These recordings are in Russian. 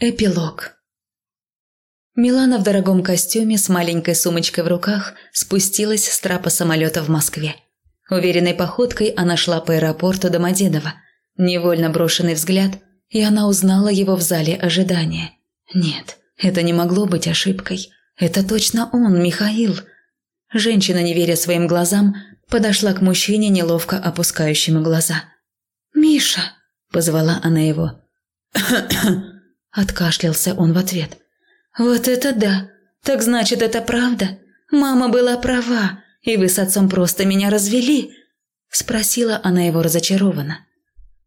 Эпилог. Милана в дорогом костюме с маленькой сумочкой в руках спустилась с трапа самолета в Москве. Уверенной походкой она шла по аэропорту Домодедово. Невольно брошенный взгляд, и она узнала его в зале ожидания. Нет, это не могло быть ошибкой. Это точно он, Михаил. Женщина, не веря своим глазам, подошла к мужчине, неловко опускающему глаза. «Миша!» – позвала она его. Откашлялся он в ответ. «Вот это да! Так значит, это правда? Мама была права, и вы с отцом просто меня развели?» Спросила она его разочарованно.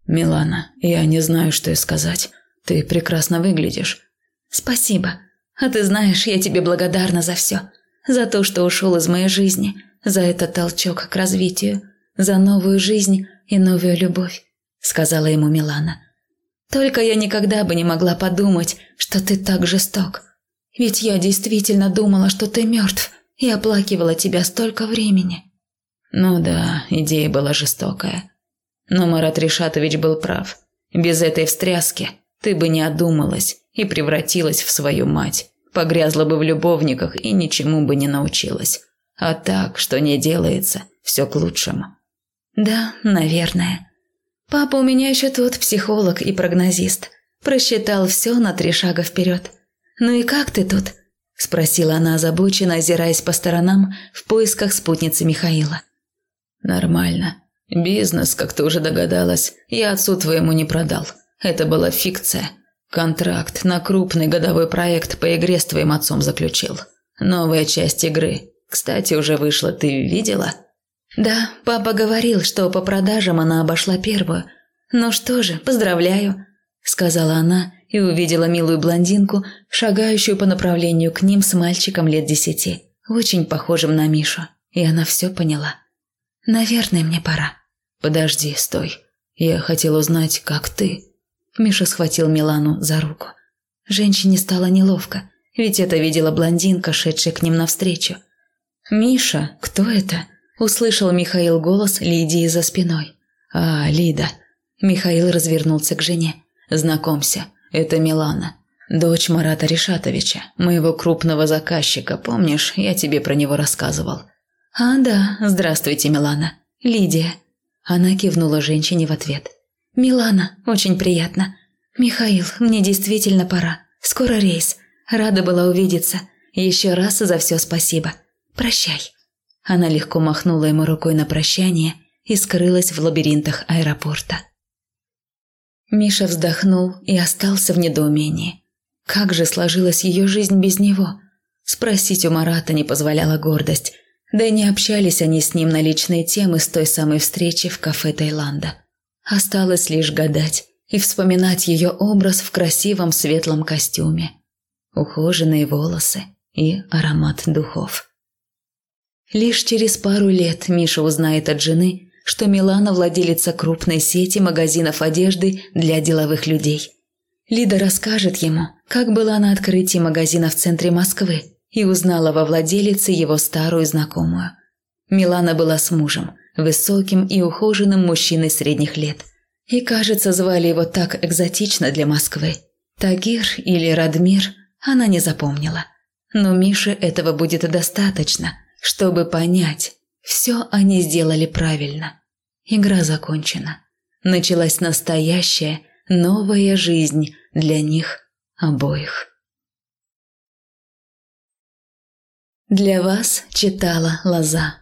«Милана, я не знаю, что и сказать. Ты прекрасно выглядишь». «Спасибо. А ты знаешь, я тебе благодарна за все. За то, что ушел из моей жизни, за этот толчок к развитию, за новую жизнь и новую любовь», — сказала ему Милана. Только я никогда бы не могла подумать, что ты так жесток. Ведь я действительно думала, что ты мертв, и оплакивала тебя столько времени». «Ну да, идея была жестокая. Но Марат Ришатович был прав. Без этой встряски ты бы не одумалась и превратилась в свою мать, погрязла бы в любовниках и ничему бы не научилась. А так, что не делается, все к лучшему». «Да, наверное», Папа у меня еще тот психолог и прогнозист. Просчитал все на три шага вперед. «Ну и как ты тут?» – спросила она озабоченно, озираясь по сторонам в поисках спутницы Михаила. «Нормально. Бизнес, как ты уже догадалась, я отцу твоему не продал. Это была фикция. Контракт на крупный годовой проект по игре с твоим отцом заключил. Новая часть игры. Кстати, уже вышла, ты видела?» Да, папа говорил, что по продажам она обошла первую. Ну что же, поздравляю, сказала она и увидела милую блондинку, шагающую по направлению к ним с мальчиком лет десяти, очень похожим на Мишу. И она все поняла. Наверное, мне пора. Подожди, стой. Я хотел узнать, как ты. Миша схватил Милану за руку. Женщине стало неловко, ведь это видела блондинка, шедшая к ним навстречу. «Миша, кто это?» Услышал Михаил голос Лидии за спиной. «А, Лида». Михаил развернулся к жене. «Знакомься, это Милана, дочь Марата Решатовича, моего крупного заказчика. Помнишь, я тебе про него рассказывал?» «А, да, здравствуйте, Милана. Лидия». Она кивнула женщине в ответ. «Милана, очень приятно. Михаил, мне действительно пора. Скоро рейс. Рада была увидеться. Еще раз за все спасибо. Прощай». Она легко махнула ему рукой на прощание и скрылась в лабиринтах аэропорта. Миша вздохнул и остался в недоумении. Как же сложилась ее жизнь без него? Спросить у Марата не позволяла гордость, да и не общались они с ним на личные темы с той самой встречи в кафе Таиланда. Осталось лишь гадать и вспоминать ее образ в красивом светлом костюме, ухоженные волосы и аромат духов. Лишь через пару лет Миша узнает от жены, что Милана владелица крупной сети магазинов одежды для деловых людей. Лида расскажет ему, как была на открытии магазина в центре Москвы и узнала во владелице его старую знакомую. Милана была с мужем, высоким и ухоженным мужчиной средних лет. И, кажется, звали его так экзотично для Москвы. Тагир или Радмир она не запомнила. Но Мише этого будет достаточно – чтобы понять, все они сделали правильно. Игра закончена. Началась настоящая, новая жизнь для них обоих. Для вас читала Лоза.